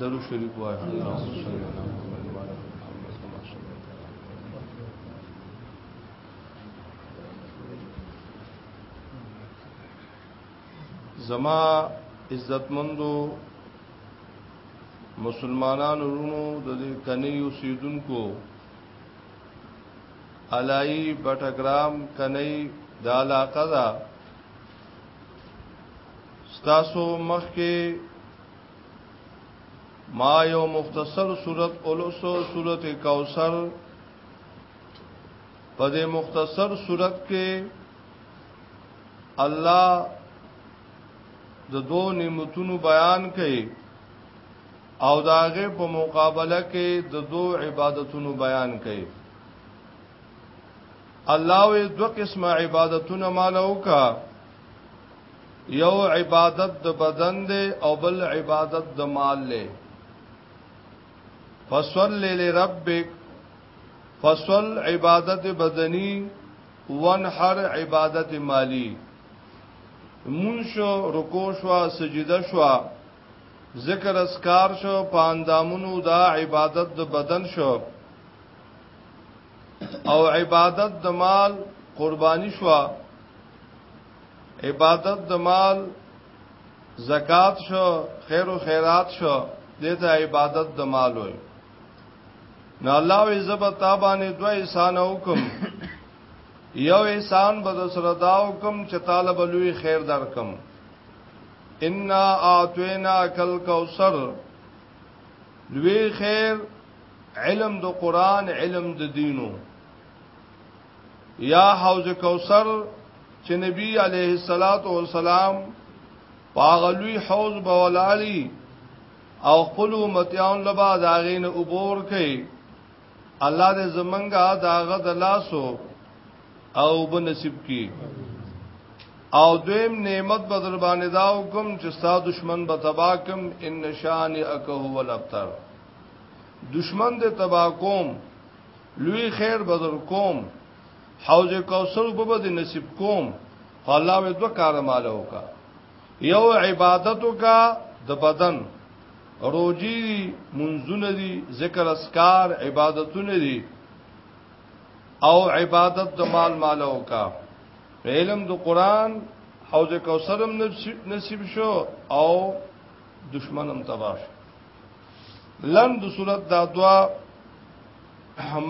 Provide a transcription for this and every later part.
درو شریف وای اللهم صل علی محمد و علی محمد کما صلیت زما عزتمندو مسلمانانو رونو د دې کني اوسیدونکو علای بټګرام کني د علاقه دا ستاسو مخ کې ما یو مختصر صورت اولسو صورت کوثر په دې مختصر صورت کې الله د دوه نعمتونو بیان کړي او داغه په مقابله کې د دوه عبادتونو بیان کړي الله وی دو قسمه عبادتونه مالو کا یو عبادت د بدن دی او بل عبادت د مال دی فصل لربک فصل عبادت بدنی وانحر عبادت مالی منشو رکو شو سجده شو ذکر اسکار شو پاندامونو دا عبادت د بدن شو او عبادت د مال قربانی شو عبادت د مال زکات شو خیر او خیرات شو دته عبادت د مال وي نو الله وی زبر تابانه دوه احسان حکم یو احسان بد سره دا حکم چې طالب لوی خیر درکم ان اعطینا کل کوثر لوی خیر علم د قران علم د دینو یا حوض کوثر چې نبی علیه الصلاۃ والسلام پاغلوی حوض بولالی او خپل امتیان لبا داغین عبور کوي الله دې زمنګا داغه د لاسو او بنصیب کی او دویم نعمت بدر باندې دا حکم چې ستا دشمن به تبا کم ان شان اکه هو الابتر دشمن دې تبا کوم لوی خیر بدر کوم حوض کوثر په بده نصیب کوم الله و دو کار مال وکا یو عبادت وکا د بدن روجی منزونه دي ذکر اسکار عبادتونه دي او عبادت د مال مال وکا علم د قران حوض کوثرم نصیب شو او دشمنم تباش لند صورت دا دوا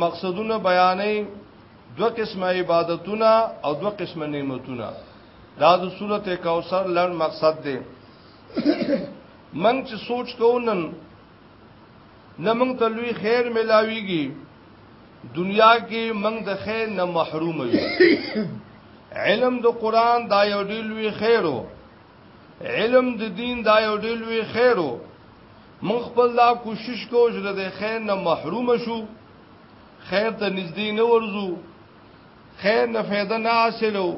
مقصدونه بیانې دو قسمه عبادتونه او دو قسمه نعمتونه دا د صورت کوثر لړ مقصد دی من چې سوچ کوو نن نه موږ ته لوی خیر ملاويږي دنیا کې موږ د خیر نه محروم یو علم د قران دا یو ډیر لوی خیرو علم د دین دا یو ډیر لوی خیر وو مونږ خپل دا کوشش کوو چې د خیر نه محروم شو خیر ته نږدې نه ورزو خیر نه فایده نه حاصلو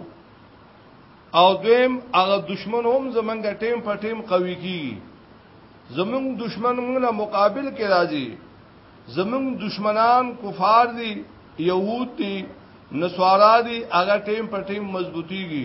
او دویم هغه دشمن هم زمونږ ټیم په ټیم قوي کی زمونږ دشمن موږ له مقابل کې راځي زمونږ دشمنان کفار دي يهود دي نسوارا دي هغه ټیم په ټیم مضبوطيږي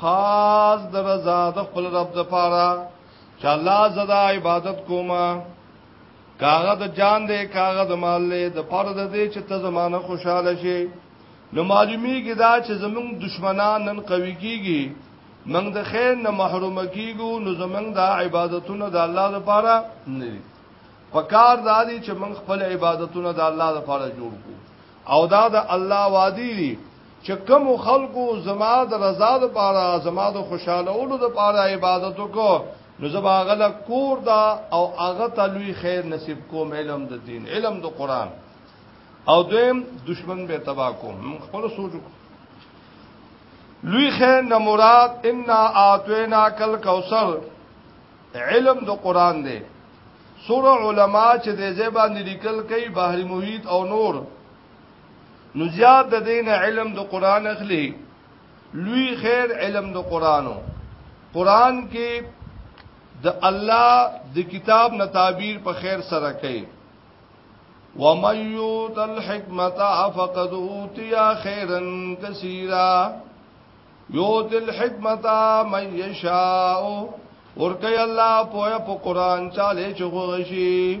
خاص در رضا د خپل رب د پاره چې الله زدا عبادت کوما کاغه د جان دې کاغه د مال دې د پاره د دې چې ته زمانہ خوشاله شي نو معلومی کې دا چې زمونږ دشمنان نن قوي کیږي موږ د خیر نه محروم کیږو نو زمونږ د عبادتونو د الله لپاره نه دي پکار دا دي چې موږ خپل عبادتونو د الله لپاره جوړ کو او دا د الله وادي دي چې کوم خلکو زما د رضا د پاره زما د خوشاله اولو د پاره عبادت وکړو نو زما غلا کور دا او هغه ته لوی خیر نصیب کوم علم د دین علم د قران او دویم دشمن به تبا کوم خپل سوچ لوی خیر نه مراد ان اعتینا کل کوثر علم د قران دی سور علما چې د زبان لیکل کوي بحری محیط او نور نو زیاد د دین علم د قران اخلي لوی خیر علم د قرانو قران کې د الله د کتاب نه تعبیر په خیر سره کوي ومن یوت الحکمت فقد اوتی خیرا کثیرا یوت الحکمت من یشاء ورکی الله پویا په قران چاله چغوشی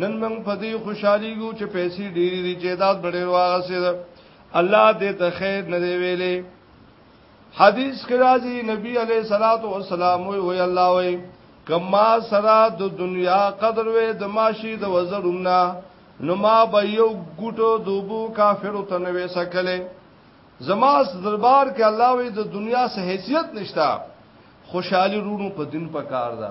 نن موږ په دې خوشحالي ګو چې پیسې ډېری دي چې دا ډېر واغسه ده الله دې ته خیر نه دی ویلې حدیث کې راځي نبی عليه صلوات و سلام وي الله وي کما سرا د دنیا قدر وې د ماشي د وزرنا نو ما به یو ګټو دوبو کافر ته نه وسکلې زما دربار کې الله وي د دنیا سه حیثیت نشتا خوشحالي رونو په دین پکار ده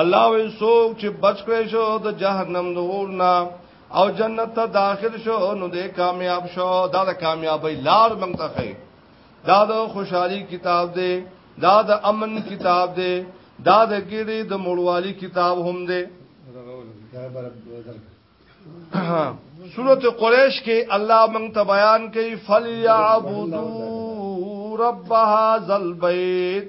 الله وی سوک چې بچ کړی شو د جهنم د اور نه او جنت ته داخل شو نو دې کامیاب شو دا د کامیابی لار موږ ته خې دا د خوشحالي کتاب دی دا د امن کتاب دی دا د ګړي د مړوالي کتاب هم دی سورت قریش کې الله موږ ته بیان کوي فلیعبدو رب هذا البيت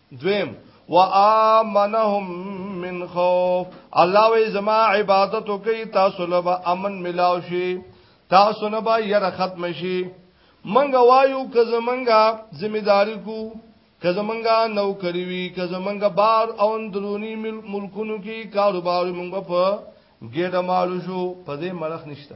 دویم وآمنهم من خوف الله وی زما عبادت کوي تاسو له امن ملاو شي تاسو نه به ير ختم شي منګ وایو که زمنګا ذمہ داری کو که زمنګا نو کری وی که زمنګا بار او اندرونی ملکونو کې کاروبار مونږ په ګډه مالو شو په دې مرخ نشته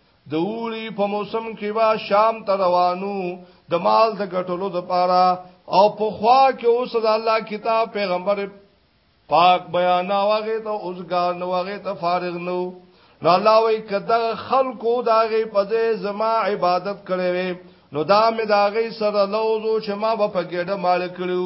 د اوړي په موسم کې با شام ته روانو د مال د ګټلو د پاره او په خوا کې اوس د الله کتاب پیغمبر پاک بیان واغې ته اوسګار نو واغې ته فارغ نو نو الله وی کده خلکو داغه پځه زما عبادت کړي نو دا مې داغه سره لوزو چې ما په ګډه مال کړو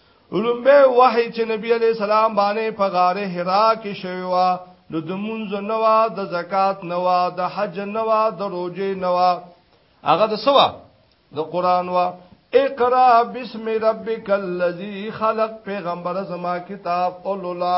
لومبه وحی چې نبی علی السلام باندې په غار حرا کې شوی و نو د مونږ نوا د زکات نوا د حج نوا د روزې نوا هغه د سوا د قران وا اقرا بسم ربک الذی خلق پیغمبر زما کتاب اولولا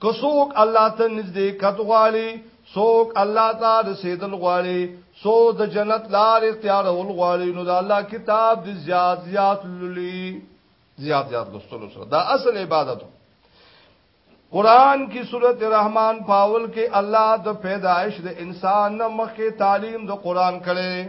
که څوک الله ته نږدې کت غواړي څوک الله ته رسیدل غواړي څو د جنت لار اختیارول غواړي نو د الله کتاب د زیات زیات لولي زیات زیات لوستلو سره دا اصل عبادت دی قران کی صورت رحمان پاول کې الله د پیدایش د انسان مخکې تعلیم د قران کړي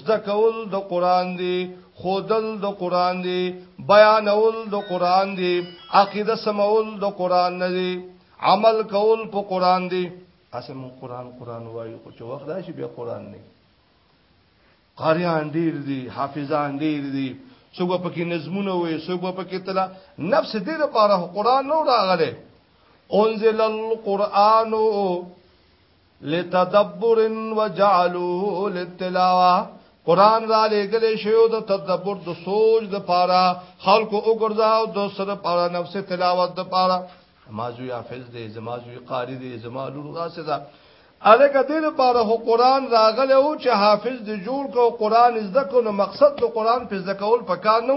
زده کول د قران دی خودل د قران دی بیانول د قران دی عقیده سمول د قران نه دی عمل کول په قران دی اسه مون قران قران وایو خو چې وخت راشي بیا قران نه قاریان ډیر دي حافظان ډیر دي څوک په کې نظمونه وي څوک په کې تلا نفس دې لپاره قران نو راغله انزل القرآن لتدبر وجعلوه للتلاوه قران را لګلې شو د تدبر د سوچ د پاره خلکو وګرځاو د سره پاره نفس تلاوت د پاره مازوی حافظ دی زمازوی قاری دی زمالور غاسه ده الکه دې لپاره هو قران راغله او چې حافظ دې جوړ کو قران زده کو نو مقصد د قران په زده کول پکار نه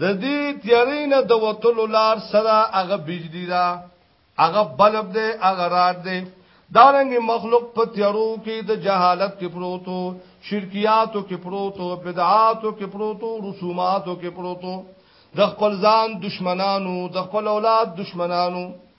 د دې تیارې نه د وتلو لار سره هغه بجلی دا هغه بلب دی هغه رات دی دارنګ مخلوق په تیارو کې د جهالت کې پروتو شرکیاتو کې پروتو بدعاتو کې پروتو رسوماتو کې پروتو د خپل ځان دشمنانو د خپل اولاد دشمنانو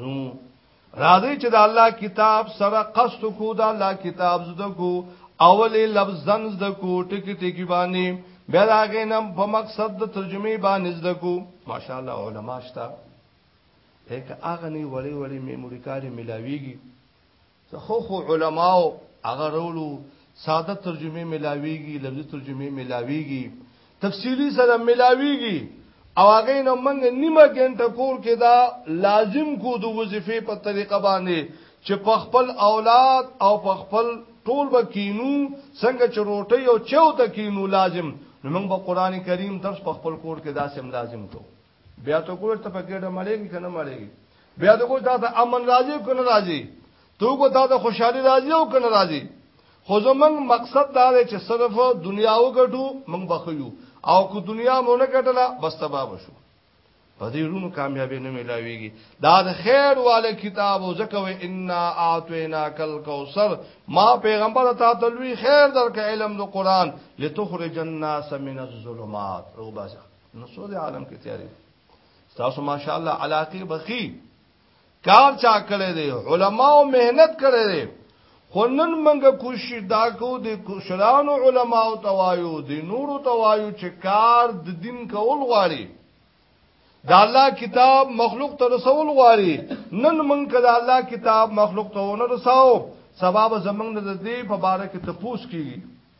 نو راځي چې د الله کتاب سره قصد کو د الله کتاب زده کو اولې لفظ زن زده کو ټکی ټکی باندې بیا راغې نم په مقصد د ترجمه باندې زده کو ماشاءالله علما شته هک هغه نه وړي وړي میموري کاری ملاويږي خو خو علماو هغه رولو ساده ترجمه ملاویږي لفظي ترجمه ملاویږي تفصیلی سره ملاویږي او هغه نو موږ نیمه ګنټه کور کې دا لازم کو د وظیفې په طریقه باندې چې په خپل اولاد او په خپل ټول بکینو څنګه چې روټي او چاو تکینو لازم نو موږ په قران کریم درس په خپل کور کې داسې لازم کو بیا ته ګور ته په ګډه مړېږي کنه مړېږي بیا ته ګور تا ته امن راځي کنه راځي ته ګور تا ته خوشحالي راځي او کنه راځي خو زمنګ مقصد دا دی چې صرف دنیا وګټو موږ بخیو او کو دنیا مونږ نه ګټله بس تباہ شو په دې رونو کامیابی نه ملاويږي دا د خیر والے کتاب او زکه و ان اعتینا کل کوثر ما پیغمبر ته تلوي خیر درک علم د قران لتخرج الناس من الظلمات روباسه نو څو د عالم کې تیاری تاسو ماشاءالله علاقه بخي کار چا کړی دی علما او مهنت کړی دی خونن منګه کوشش دا کو د شران علما او توایو د نور توایو چې کار د دین کول غواړي د الله کتاب مخلوق ته رسول غواړي نن من کړه الله کتاب مخلوق ته ونه رساو سبب زمنګ د دې په باره کې تپوس کیږي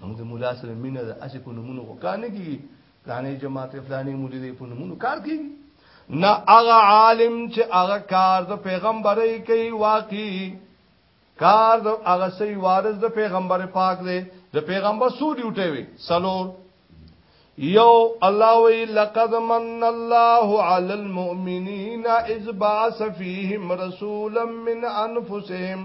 موږ د مولا سره مینه ده اسی په نمونه خو کار نه کیږي پلانې جماعت پلانې مولي دې په نمونه کار کیږي نه هغه عالم چې هغه کار د پیغمبري کوي واقعي کار د هغه سي وارث د پیغمبر پاک دی د پیغمبر سو ډیوټي وي سلور یو الله وی لقد من الله علی المؤمنین اذ بعث فیهم رسولا من انفسهم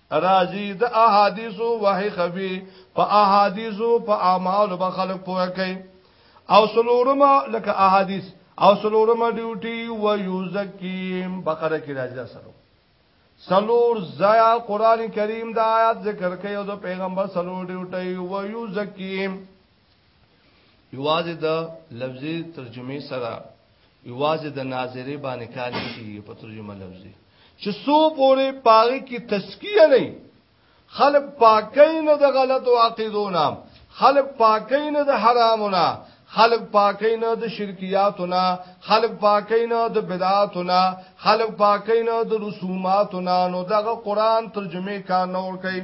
راځي د احادیثو وحی خفي په احادیثو په اعمال به خلق پوهه کوي او سلورما لکه احادیث او سلورما ډیوټي و یوزکیم بقره کې راځي سلو سلور زیا قران کریم د آیات ذکر کوي او د پیغمبر سلور ډیوټي و یوزکیم یوازې د لفظي ترجمه سره یوازې د ناظری باندې کار کیږي په ترجمه لفظي چې سو پورې پاغي کې تسکیه نه خلق پاکي نه د غلط عقیدو نام خلق پاکي نه د حرامو نه خلق پاکي نه د شرکیاتو نه خلق پاکي نه د بدعاتو نه خلق پاکي نه د رسوماتو نه نو دغه قران ترجمه کار نه ور کوي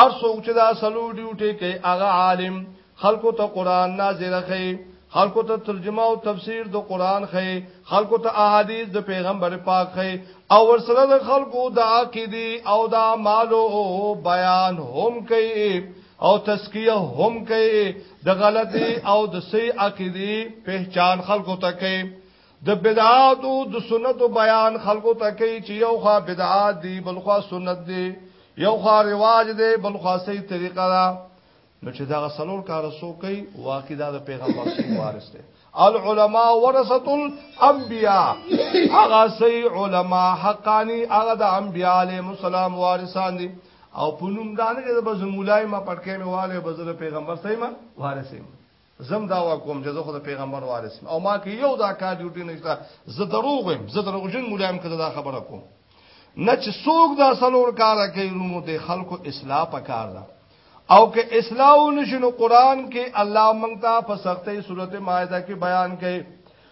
ار څوک چې دا سلو ډیوټي کوي هغه عالم خلکو ته قران نازل خي خلکو ته ترجمه او تفسیر د قران خي خلکو ته احادیث د پیغمبر پاک خي او ورسره د خلکو د عقیدی او د مالو بیان هم کوي او تزکیه هم کوي د غلطي او د صحیح عقیدی پہچان خلکو ته کوي د بدعات او د سنت بیان خلکو ته کوي چې یو خوا بدعات دي بل خوا سنت دي یو خوا رواج دي بل خوا صحیح طریقه ده نو چې دا سلور کار سو کوي واقع دا د پیغمبر سي وارث دي العلماء ورثه الانبیاء هغه سي علما حقاني هغه د انبیاء علیهم السلام وارثان دي او پونم دانه د بزمولای ما پټکې میواله بزره پیغمبر سي ما وارث زه هم دعوا کوم چې زه خو د پیغمبر وارث یم او ما کې یو دا کار ډیوټي نشته زه دروغ وایم زه دروغجن مولا یم که دا خبره کوم نه چې څوک دا سلور کار کوي نو د خلکو اصلاح پکار ده او که اصلاح نشنو قران کې الله مونږ ته په سختې سورته مائده کې بیان کړي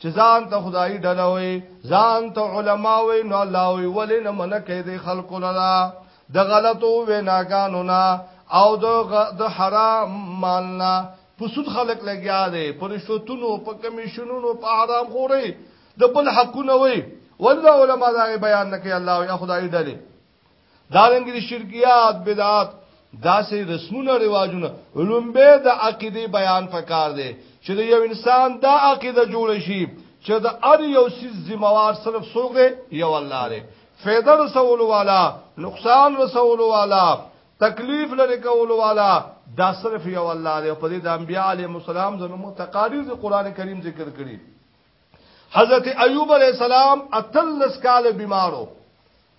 چې ځان ته خدای ډله وي ځان ته علما وي نو الله وي ولې نه منع کوي د خلکو لرا د غلطو ویناګانو نه او د د حرام مال نه په سود خلک لګیا دي په رشوتونو په کمیشنونو په حرام خوري د بل حقونه وي والله علما دا بیان نه کوي الله وي خدای ډله دارنګ دي شرکيات بدعات داسې رسمونه رواجونه لومبه د عقيدي بیان پکار دی چې د یو انسان دا عقیده جوړ شي چې د ار یو سیز ذمہوار صرف څوک دی یو الله دی فیدر رسول والا نقصان رسول والا تکلیف لري کول والا دا صرف یو الله دی په دې د انبیاء علیهم السلام زموږ متقاریر قران کریم ذکر کړی حضرت ایوب علیہ السلام اتلس کال بیمارو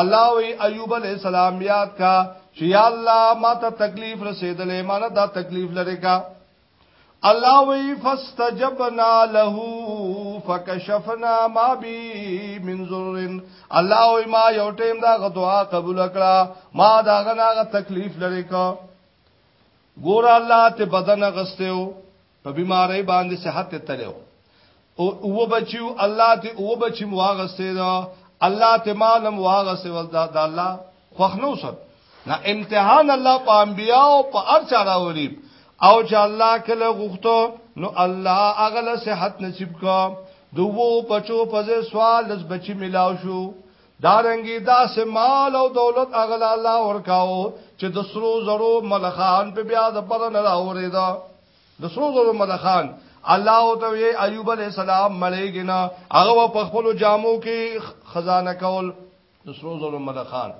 الله وی ایوب علیہ السلام یاد کا چې یا الله ما ته تکلیف رسیدلې ما نه دا تکلیف لري کا الله وی فاستجبنا له فكشفنا ما بي من ضر الله وی ما یو ټیم دا دعا قبول کړه ما دا غناغه تکلیف لري کا ګور الله ته بدن غستیو په بیماری باندې صحت ته تلو او او بچیو الله ته او بچی مواغسته دا الله ته مالم واغسته ول دا, دا الله خوخنو سر نه امتحان الله په انبیا او په ارچا راوړي او چې الله کله غوښتو نو الله اغله صحت نصیب کا دوو بچو په سوال لس بچی ملاو شو دارنګي دا سمال او دولت اغلا الله ورکاو چې د سرو زرو ملخان په بیا د پر نه راوري دا د سرو زرو ملخان الله او ته ایوب علی السلام ملګینا هغه په خپل جامو کې خزانه کول د سرو زرو ملخان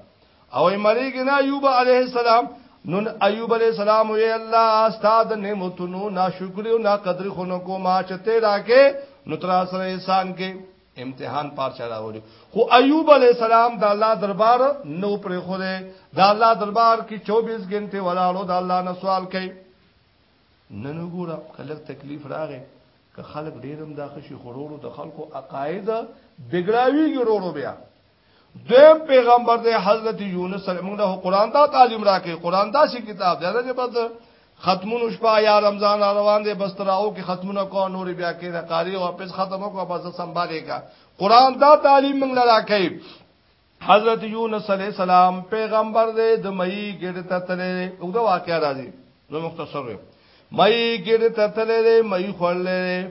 او ملګینا ایوب علی السلام نن ایوب علی السلام وی الله استاد نعمتونو ناشکری او ناقدری خونو کو ما چته راکې نو تر سره انسان کې امتحان پار چا راوړي خو ایوب علی السلام د الله دربار نو پر خوده د الله دربار کې 24 غنټه ولاړو د الله نه سوال کوي نن وګوره کله تکلیف راغی که خلک ډیرم دا خشي خورورو د خلکو عقاید بګړاویږي ورورو بیا دویم پیغمبر دی حضرت یونس سره موږ له قران دا تعلیم راکې قران دا شي کتاب دی چې بس ختمونو شپه یا رمضان روان دی بس تراو کې ختمونه کو نور بیا کې نه قاری او پس ختمو کو بس سنبالې کا قران دا تعلیم موږ له راکې حضرت یونس علی السلام پیغمبر دی د مئی ګډ ته تللی او دا واقعا راځي نو مختصر وي مئی ګډ ته تللی مئی خړلې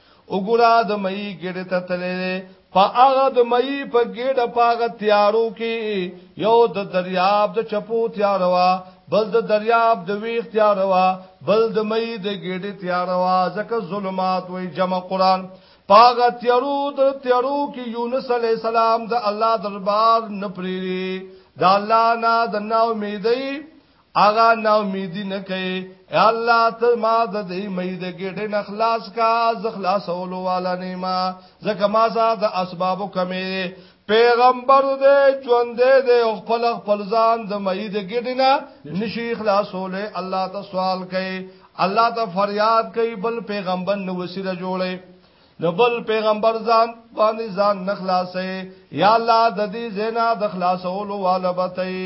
وګوره د مئی ګډه ته تللې په هغه د مئی په ګډه پاغه تیارو کې یو د دریاب د چپو تیاروا بل د دریاب د ویخ تیاروا بل د مئی د ګډه تیاروا ځکه ظلمات وې جمع قران پاغه تیارو د تیارو کې یونس علی السلام د الله دربار نه پریری د الله نه د نا امیدې اغا نا امیدی نه کوي اے الله ته ما د دې امید ګډه نخلاص کا ز خلاص اولو والا نیما زکه ما زاد اسباب کمې پیغمبر دې ژوند دې او خپل خپل ځان د امید ګډه نه نشي خلاصولې الله ته سوال کوي الله ته فریاد کوي بل پیغمبر نو وسیله جوړي نو بل پیغمبر ځان باندې ځان نخلاصې یا الله د دې زینا د خلاصولو والا بتای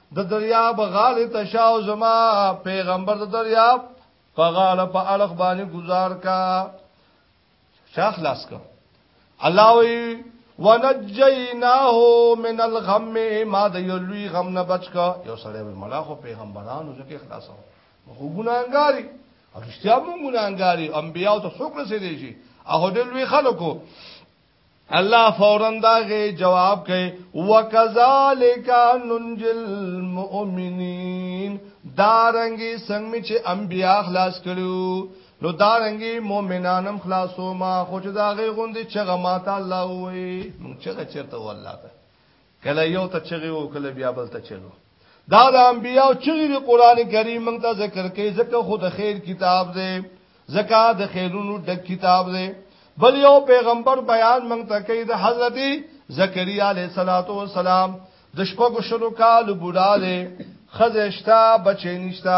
د دریاب غاله تشاو زما پیغمبر د دریاب په غاله په الخ باندې گزار کا شاخ لاس کا الله وی ونجیناه من الغم ما د یو لوی غم نه بچ کا یو سړی وی ملا خو پیغمبرانو ځکه خلاصو خو ګناګاری او رښتیا مون ګناګاری انبیاء ته څوک رسیدي شي هغه د لوی خلکو الله فورا داغه جواب کوي وکذالک ننجل مؤمنین دارنګي څنګه چې انبیا خلاص کړو نو دارنګي مؤمنانم خلاصو ما خو چې داغه غوندي چې غماته الله وي مونږ چې چرته والله ته کله یو ته چغي او کله بیا بل ته چغو دا د انبیاو چغي د قران کریم موږ ته ذکر کوي ځکه خو د خیر کتاب دی ځکه د خیرونو د کتاب دی بل یو پیغمبر بیان موږ ته کوي د حضرت زکریا علیه السلام د شپږو شلو کال بوډا دی خزشتا بچی نشتا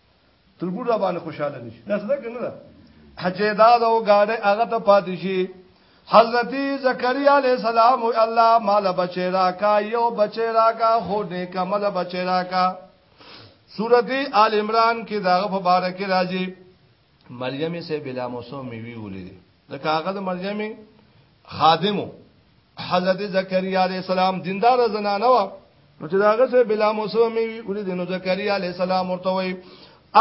ترګور را باندې خوشاله نشي دا څه کنه دا حجیدا دا او غاړه هغه ته پاتې شي حضرت زکریا علیہ السلام الله مال بچی راکا یو بچی راکا خو نیک عمل بچی راکا سورتی آل عمران کې داغه په باره کې راځي مریم سه بلا موسم میوي ولې د کاغذ مریم خادمو حضرت زکریا علی السلام دیندار زنانه و نو چې داغه سره بلا موسو می وی د نو زکریا علی السلام ورته وی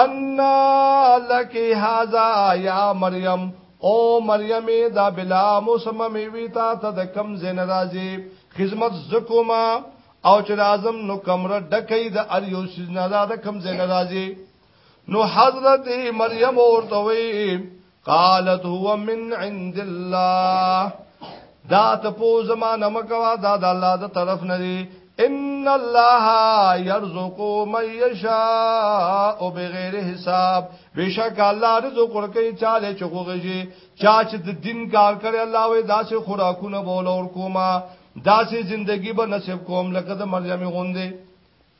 ان لک هاذا یا مریم او مریم دا بلا موسو می وی تا ته د کم زین راځي خدمت زکوما او چې اعظم نو کمره ډکې د ار یو سیز نه دا د کم زین راځي نو حضرت مریم ورته وی قالت هو من عند الله دا ته پو زمانه مکوا دا د الله د طرف نه دی ان الله يرزق من يشاء بغیر حساب بشک الله رزق ورکړي چاله چغوږي چا چې د دین کار کړي الله وې داسې خوراکونه بول اور کوما داسې زندگی به نصیب کوم لکه د مریم غوندې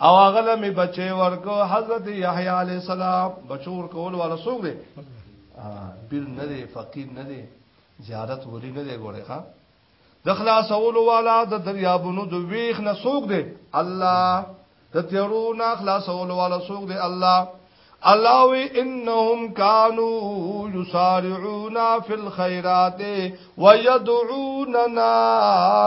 او هغه له می بچي ورکو حضرت یحیی علی السلام بچور کول ولا سوګ دی بیر نه دی فقیر نه دی زیارت ولی نه دی ګوره ها د خلاصولو والا د دریابونو د ویخ نه سوګ دی الله د تیرو نه خلاصولو والا سوګ دی الله الله وی انهم كانوا يسارعون في الخيرات ويدعوننا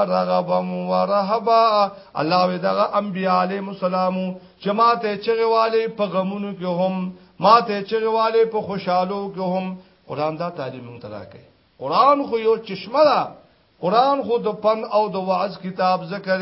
رغبا ورهبا الله وی دغه انبیاء علیهم السلام چې ماته چغواله په غمونو کې هم ماته چغواله په خوشحالو کې هم قران دا تعلیم مونږ ته راکړي قران خو یو چشمه ده قران خو د پن او د وعظ کتاب ذکر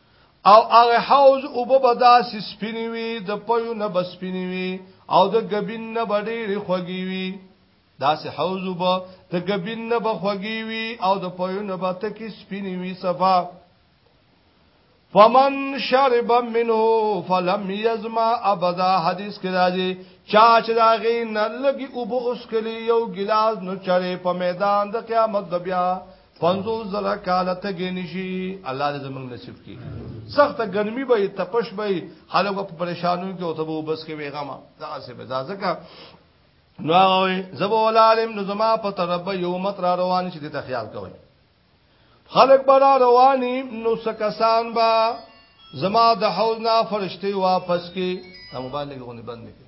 او هغه حوض او ببدا سپینی وی د پيو نه بسپینی وی او د غبین نه بډیر خوږی وی دا سه حوض وب د غبین نه بخوږی وی او د پيو نه بته کی سپینی وی صفا فمن شرب منه فلم يزما ابدا حدیث کې راځي چا چې دا غي نه لګي او به اوس کلی یو ګلاس نو چره په میدان د قیامت د بیا پنځو زره کال ته ګنشي الله دې زمنګ نصیب کړي سخت ګرمي به تپش به خلک په پریشانو کې او ته به بس کې ویغما دا څه به ځکه نو هغه زبو العالم نو زما په طرف یو مت را روان شي ته خیال کوي خلک به را رواني نو سکسان با زما د حوض نه فرشتي واپس کې هم باندې غونې بند کې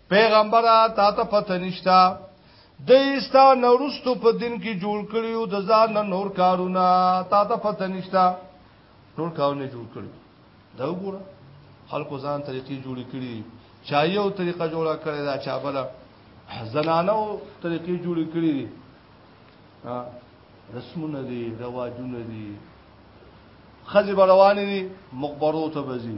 پیغمبره تا ته پته نشتا د ایستا نورستو په دین کې جوړ کړیو د ځان نور کارونه تا ته پته نشتا ټول کارونه جوړ کړی دا وګوره خلکو ځان طریقې جوړ کړي چا یو طریقه جوړه کړی دا چا بل زنانو طریقې جوړ کړي دي رسمونه دي رواجونه دي خځې روانې دي مقبرو ته بزي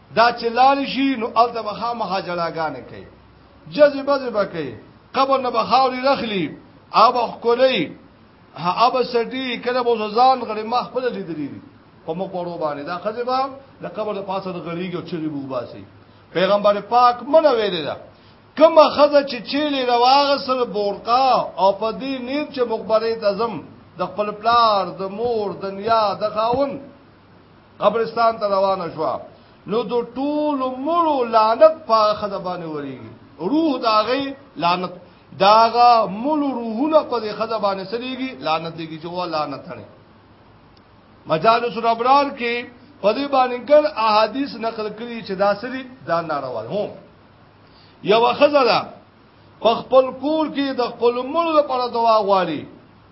دا چې لال شي نو الته بخا مخا جړاګانې کوي جذبه ذبه کوي قبر نه بخاوري رخلی اب خکلی اب سټي کله بو ځان غړي ما خپل لیدلی دي په مخ ورو باندې دا خځه به د قبر د پاسه د غړيږي او چغي بو باسي پیغمبر پاک منه ویلې ده کما خزه چې چیلې رواغه سره بورقا او په دې نیت چې مخبره تزم د خپل پلار د مور د نیا د خاون قبرستان ته روانه شو نو د ټول مړو لعنت په خد باندې وریږي روح دا غي لعنت داغه مړو روحونه په خد باندې سریږي لعنت دیږي چې و لعنت نه مجالس الابرار کې په دې باندې ګر احادیث نقل کړي چې دا سری دا ناروا هم یو خزره په خپل کور کې د خپل مړو لپاره دعا غواړي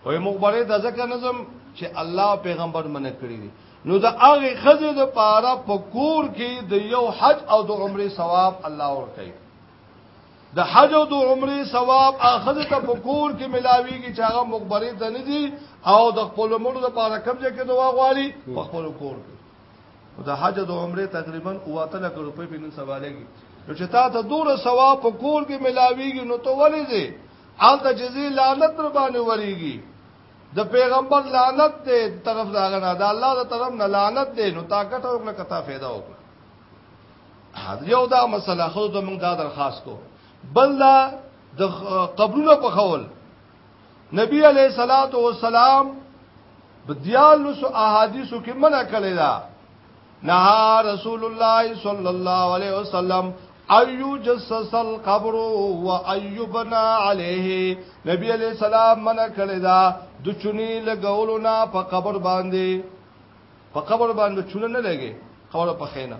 وای مخبره د ځکه نظم چې الله پیغمبر منع کړی دي نو د هغه خزه د پاره په کور کې د یو حج او د عمره ثواب الله ورکړي د حج او د عمره ثواب اخذ ته په کور کې ملاويږي چې هغه مخبره ته نه دي او د خپل مړو د پاره کوم ځای کې دوا غواړي په خپل کور کې د حج او د عمره تقریبا 3000 روپۍ په نن سوالېږي نو چې تا ته دوره ثواب په کور کې ملاويږي نو ته ولې الته چې زی لعنت پر باندې وریږي د پیغمبر لعنت دی طرف دا غنا دا الله دا طرف نه لعنت دی نو طاقت او کله کتا फायदा وکړه یو دا مسله خو ته موږ دا درخواست کو بل دا د قبرونو په خول نبی علیہ الصلوۃ والسلام بدیالو سو احادیثو کې منع کړی دا نها رسول الله صلی الله علیه وسلم ایو جسس القبر و ایو بنا علیه نبی علیہ السلام منع کړی دا د چونی لګولو نه په قبر باندې په قبر باندې چونه نه لګي قبر په خینا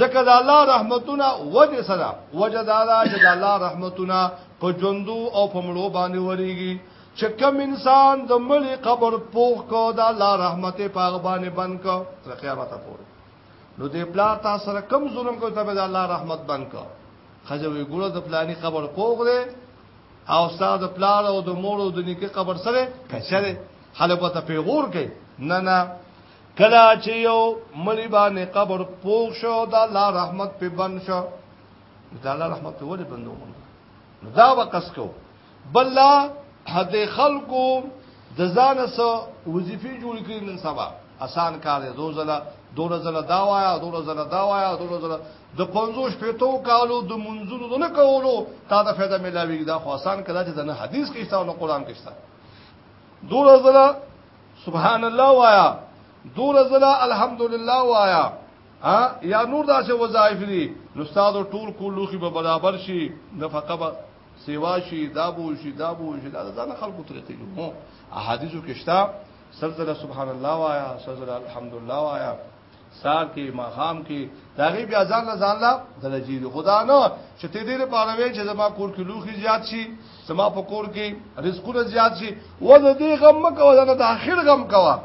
ځکه د الله رحمتونه وجه سره وجه دا دا چې د الله رحمتونه په ژوندو او په مړو باندې وريږي چې کوم انسان د ملي قبر پوخ کو دا الله رحمت پاغ باندې بند کو تر قیامت پورې نو دې پلا تا سره کم ظلم کو ته به الله رحمت بند کو خځوي ګوره د پلاني قبر پوخ دی او استاد پلا او د مور او د نیکه قبر سره کچره خلک ته پیغور کوي نه نه کلا چې یو ملي باندې قبر پوښ شو دا الله رحمت په بن شو دا الله رحمت په ولې بندو نو دا وکس کو بل حد خلکو د ځان سره وظیفه جوړ کړي نن سبا اسان کار دی دوزله دوله زله دا وایا دوله زله دا وایا دوله زله د 50 پیتو کالو د منځونو نه کولو تا د فایده ملاویږي دا خو اسان کړه چې د حدیث کې شته او قرآن کې شته دوله زله سبحان الله وایا دوله زله الحمدلله وایا ها یا نور داسې وظایف دي نو استاد ټول کولو خي به برابر شي نفقه سیوا شي دا بو شي دا بو شي دا ځان خلکو طریقې جو مو احادیثو کې شتا سلسله سبحان الله وایا سلسله الحمدلله وایا سار کې ماخام کې دا غي بیا ځان له ځان لا درجی دی خدا نه چې ته دې په اړه وې چې زما کور کې لوخي زیات شي زما په کور کې رزقونه زیات شي و د دې غم مکو دا د اخر غم کوا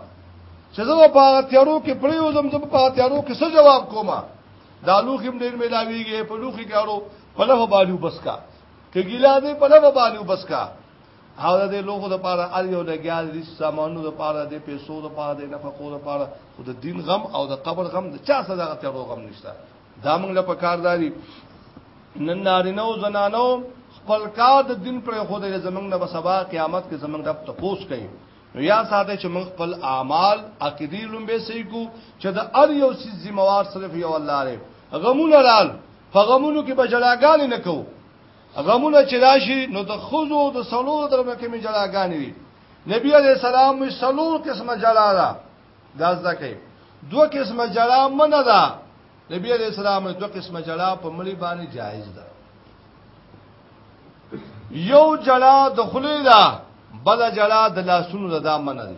چې زما په تیارو کې پریو زم زما په تیارو کې څه جواب کومه دا لوخي ډیر ملاویږي په لوخي کې اړو پلو باندې وبسکا کګیلا دې پلو باندې وبسکا او د لوګو د پاره ار یو لګیا دي سامانو د پاره د پیسو د پاره د نفقو د پاره خو د دین غم او د قبر غم د چا سره دغه تیرو غم نشته دا موږ له پکارداري نن نارینه او زنانو خپل کار د دین پر خود د زمنګ نه بسبا قیامت کې زمنګ رب تپوس کوي نو یا ساده چې موږ خپل اعمال عقیدی لومبه سې کو چې د ار یو سیز ذمہ وار صرف یو الله لري غمونه لال په غمونو کې به جلاګانې نه کوو غمونه چې راشي نو د خوزو د سلو درمه کې می جلاګانې وي نبی علیہ السلام می سلو قسمه جلا ده دا ځکه دو قسمه جلا منه ده نبی علیہ السلام دو قسمه جلا په مړي باندې جایز ده یو جلا د خلی ده بل جلا د لاسونو ده منه ده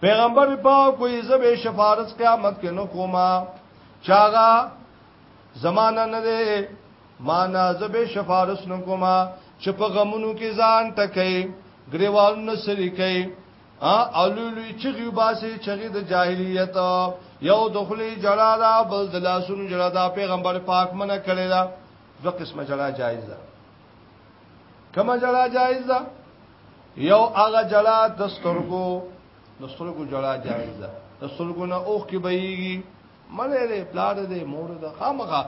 پیغمبر پاک کوئی زبه شفارس قیامت کې نو کوما چاغا زمانہ نه ده معنا زبه شفارس نو کوما چې په غمونو کې ځان ټکې غریوال نه سری کوي ا اولولوی چغي باسي چغي د جاهلیت یو دخلي جړا دا بل د لاسونو جړا دا پیغمبر پاک منه کړی دا دو قسمه جړا جایز ده کما جلا جایز ده یو هغه جلا د سترګو د سترګو جلا جایز ده د سترګو نه اوخ کې بهيږي مله دې پلار دې مور دې خامخه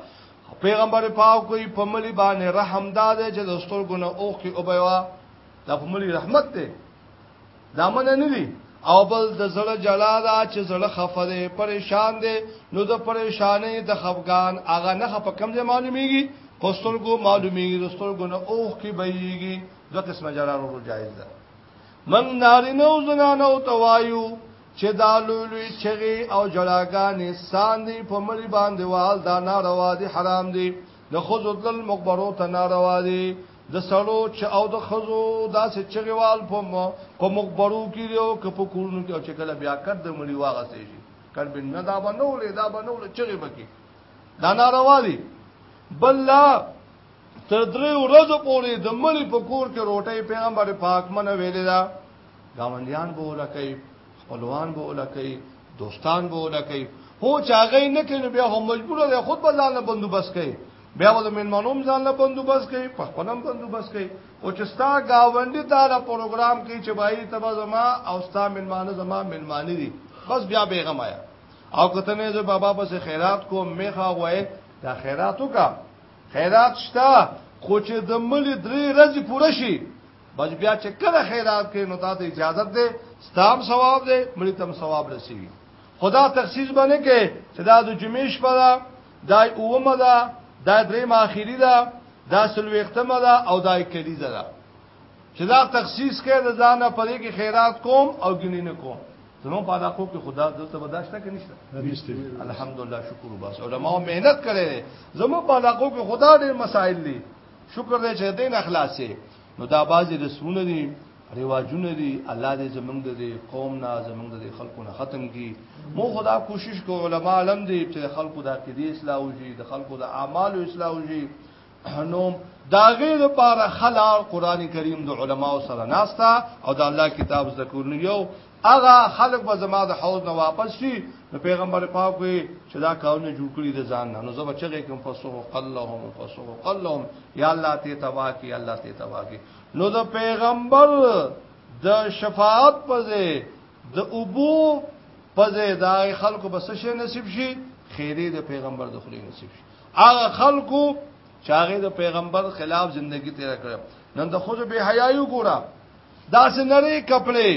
پیغمبر پاک کوئی پملی باندې رحم داده چې د سترګو نه اوخ کې او بیا د پملی رحمت ته دا من نه دي او بل د زړه جلا دا چې زړه خفه دی پریشان دی نو د پریشانې د خفقان هغه نه په کم ځای معلومیږي پستر کو معلومیږي رستر کو نه اوخ کی بهيږي د قسمه جلا ورو جایز ده من نارینه او زنانه او توایو چې دا لولوی چغي او جلاګانې ساندي په مری باندې وال دا ناروا دي حرام دي د خود ذل مقبرو ته ناروا دي د سړو چې او د خزو داسې چغیوال په مو په مخبرو کې دی او که په کورونو کې او چې کله بیا کړ د مړي واغه سي شي کړ بن نه دا بنولې دا بنولې چغي بکی دا ناروا دي بل لا تر درې ورځې پورې د مړي په کور کې روټي پیغمبر پاک منه ویلې دا گاوندیان به ولکې خپلوان به ولکې دوستان به ولکې هو چاغې نه کینو بیا هم مجبور دی خود بلانه بندوبست کوي بیا به د مېلمنوم ځان له بندوبست کوي په خپل هم بندوبست کوي او چې ستا گاونډي دا له پروګرام کې چې بای ته به زما او ستا مېلمانه زما مېلمانه دي بس بیا بیغم آیا او کته نه زه بابا پس خیرات کوم میخه وای دا خیراتو کا خیرات شتا خو چې د ملي درې ورځې پوره شي بس بیا چې کله خیرات کې نو دا ته اجازه ده ستام ثواب ده ملي تم ثواب رسیږي خدا تخصیص باندې کې چې دا د جمعې شپه دا اومه ده دا درې ماخيري ده دا سلوختمه ده او دا کلیزه ده چې دا تخصیص کړي د ځان په دې کې خیرات کوم او ګنې نه کوم زمو په علاقو کې خدا دلته بداشته کې نشته نشته الحمدلله شکر وباس علماء مهنت کړي زمو په علاقو کې خدا ډېر مسائل دي شکر دې چې دین اخلاصې نو دا بازي رسمونه دي رواجونه دي الله دې زمونږ د قوم نه زمونږ د خلکو نه ختم کی مو خدا کوشش کو علما علم دي چې خلکو د عقیده اصلاح وشي د خلکو د اعمال اصلاح وشي نو دا غیر لپاره خلال قران کریم د علما سره ناستا او د الله کتاب ذکر یو هغه خلک به زما د حوض نه واپس شي نو پیغمبر پاک وي چې دا کارونه جوړ کړی د ځان نه نو زه بچی کوم فسو قلهم فسو قلهم یا الله ته تبا کی الله ته تبا کی نو د پیغمبر د شفاعت پځه د ابو پځه دا خلکو بس شي نصیب شي خیره د پیغمبر د خلی نصیب شي هغه خلکو چاغه د پیغمبر خلاف زندگی تیر کړ نن د خود به حیايو ګورم دا سه نری کپڑے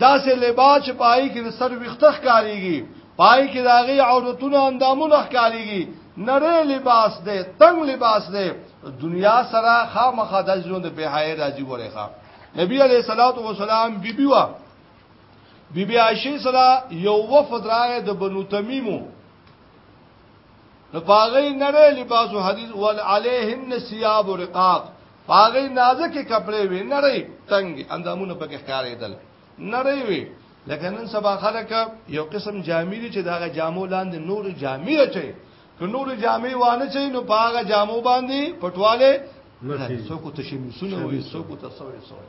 دا سه لباس پای کې سر وختخ کاریږي پای کې داغي عورتونو اندامونه ښکاریږي نری لباس دی تنگ لباس دی دنیا سره خامخا د ژوند په حیا راځي ګورې ښا نبی علیہ الصلوۃ والسلام بیبي وا بیبي عائشه سره یو وفد راغی د بنو تمیمو نو پاغی نره لباس او حدیث ول علیهن ثياب رقاق پاغی نازک کپڑے وی نره تنگ اندامونه پکې ښکارېدل نره وی لکه نن سبا خلک یو قسم جامې دي چې داغه جامو لاندې نور جامې اچي که نور جامې وانه چي نو پاغه جامو باندې پټواله څوک ته شي مسونه وي څوک ته سوې سوې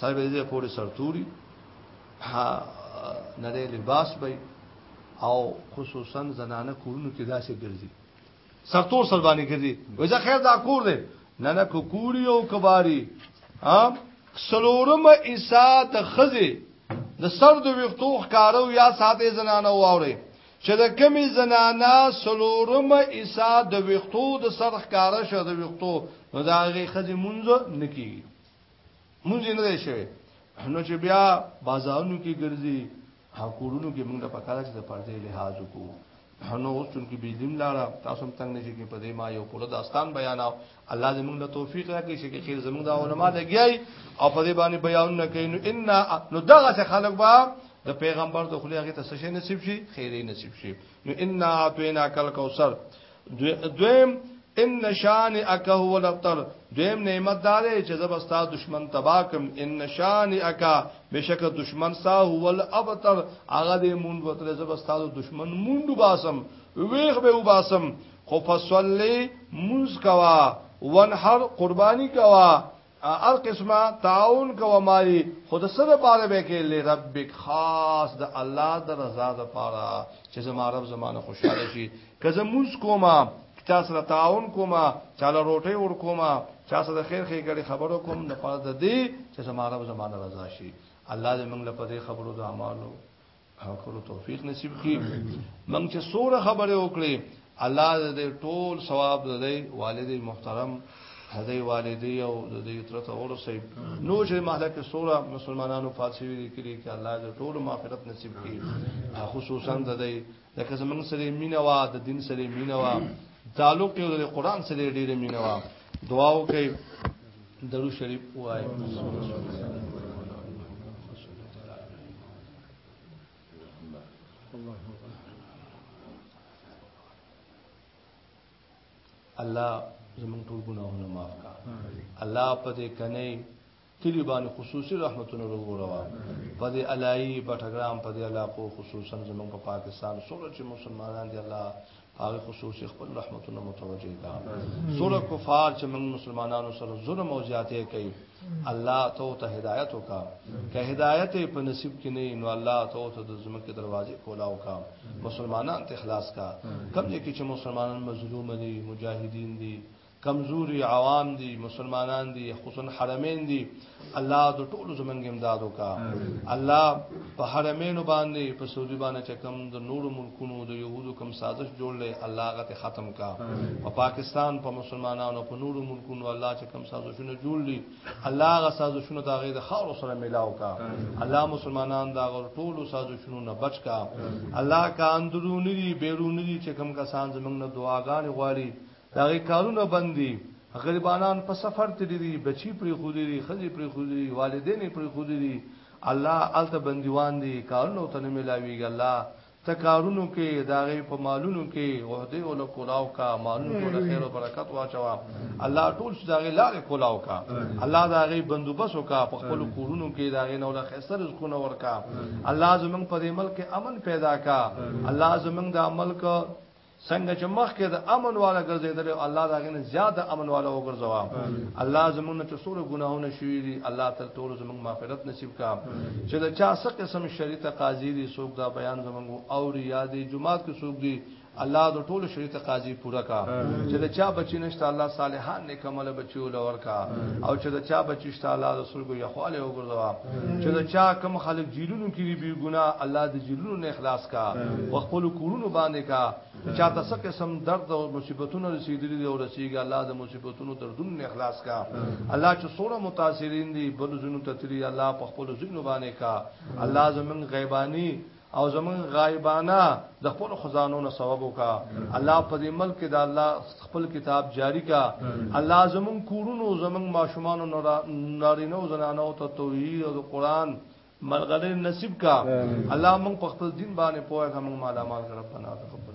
سر به دې پورې سرتوري ها نری لباس به او خصوصا زنانه کورونو کې داسې ګرځي سرتور سر باندې ګرځي وځه خیر دا کور دی نه نه کوکوري او کباري ها سلورم ایسا د خزه د سر د ویختو ښکارو یا ساته زنانه واوري چې د کمی زنانه سلورم ایسا د ویختو د سر ښکارا شو د ویختو نو دا غي خزه مونږ نکی مونږ نه دی شوی نو چې بیا بازارونو کې ګرځي حکورونو کې موږ په کار چې د پردې لحاظ وکړو نو اوس چې بجلیم لاړه تاسو هم تنگ نشئ کې په دې ما یو پوره داستان بیاناو الله دې موږ له توفیق راکړي چې خیر زموږ د علما لګیای او په دې باندې بیان نه کوي نو ان نو دغه څه خلک با د پیغمبر د خلیغه ته څه نصیب شي خیره نصیب شي نو ان اعطینا کل کوثر دویم ان نشان اکه هو الابتر دویم نعمت دار چې زبستا دشمن تباکم ان نشان اکا بشک دشمن سا هو الابتر هغه دې مونږ وتر زبستا دشمن مونږ باسم ویغ به وباسم خو فصلی منز کوا وانحر قربانی کوا هر قسمه تعاون کوه مالی خود سر پاره به کې لربک خاص د الله د رضا د پاره چې زما رب زمانه خوشاله شي که زه موس کومه چا سره تعاون کومه چاله روټي ور کومه چا سره خیر خیر غړي خبرو کوم د پاره د دې چې زما رب زمانه رضا شي الله دې موږ له پدې خبرو د اعمالو او کولو توفیق نصیب کړي موږ چې سوره خبره وکړي الله دې ټول ثواب دې والد محترم هدی والدی او د دې ترته اورسې نو چې مهلک سوره مسلمانانو فارسی ویل کړي چې الله دې ټول مغفرت نصیب کړي خصوصا د دې لکه زمنګ سره مینا وا د دین سره مینا وا تعلق یو د قران سره ډیره مینا وا دعا وکړي درو شریف وای الله زمون ټول ګناهونه معاف کا الله په دې کنه کلی باندې خصوصي رحمتونه وروړوا په دې علایي په ټګرام په دې علاقو خصوصا زمون په پاکستان سره چې مسلمانان دي الله هغه خصوصي خپل رحمتونه متوجه کا سره کفار چې موږ مسلمانانو سره ظلم او زیاته کوي الله تو ته هدایت وکا که هدایت په نصیب کې نه نو الله تو ته د زمکه دروازې کولا وکا مسلمانان ته اخلاص کا کم دې کې چې مسلمانان مظلوم دي مجاهدین دي کمزوري عوام دي مسلمانان دي خصوصا حرمین دي الله د ټولو زمنګ امداد وکا الله په حرمینو باندې په سعودي باندې چې کم د نورو ملکونو د يهودو کم سازش جوړ لې الله غته ختم کا په پاکستان په مسلمانانو په نورو ملکونو الله چې کم سازشونه جوړ لې الله غ سازشونه دا غي د خاور سره ملاو کا الله مسلمانان دا غ ټولو سازشونو نه بچ کا الله کا اندرونی بیرونی چې کم کسان زمنګ نه دعاګانې غواړي د هغې کارونه بند دي، غریبانان په سفر تللي دي، بچي پرېښودي دي، ښځې پرېښودي دي، والدین یې پرېښودي دي، الله هلته بندیوان دي، کارونه ورته نه ملاوېږي، الله ته کارونو کې، د هغې په مالونو کې عهدې ورله کولاو که، مالونو کې ورله خیر او برکت واچوه، الله ټول څه د هغې لارې کولاو که، الله د هغې بندوبست وکړه، په خپلو کورونو کې د هغې نه ورله ښایسته رزقونه ورکړه، الله زموږ په دې ملک کې امن پیدا کړه، الله زموږ دا ملک. څنګه چې مخکې د امن والا ګرځیدل او الله دا غنه زیات د امن والا وګرځوا الله زمونږ چې څور ګناهونه شوې دي الله تر ټولو زمونږ مغفرت نصیب کا چې دا چا څه قسم شریعت قاضي دي څوک دا بیان زمونږ او ریادي جمعات کې څوک دي الله د ټولو شریعت قاضي پورا کا چې دا چا بچی نشته الله صالحان کمل بچو لورکا او چې دا چا بچشتا الله رسول کو یخواله وګرځوا چې دا چا کم خلک جیلونو کې بی ګنا الله د جیلونو نه اخلاص کا او خپل کورونو باندې کا چا تاسو قسم درد او مصیبتونو رسیدلې دی او رسیږي الله د مصیبتونو دردونو نه اخلاص کا الله چې سوره متاثرین دي بل زونو تتری الله په خپل زونو باندې کا الله زمون غیبانی او زمون غایبانه د خپل خزانو نه ثواب وکا الله په دې ملک کې د الله خپل کتاب جاری کا الله زمون کورونو زمون ماشومان او نارینه او زنانو ته توحید او قران ملګری نصیب کا الله مونږ په خپل دین باندې پوهه کوم مال مال رب بنا تقبل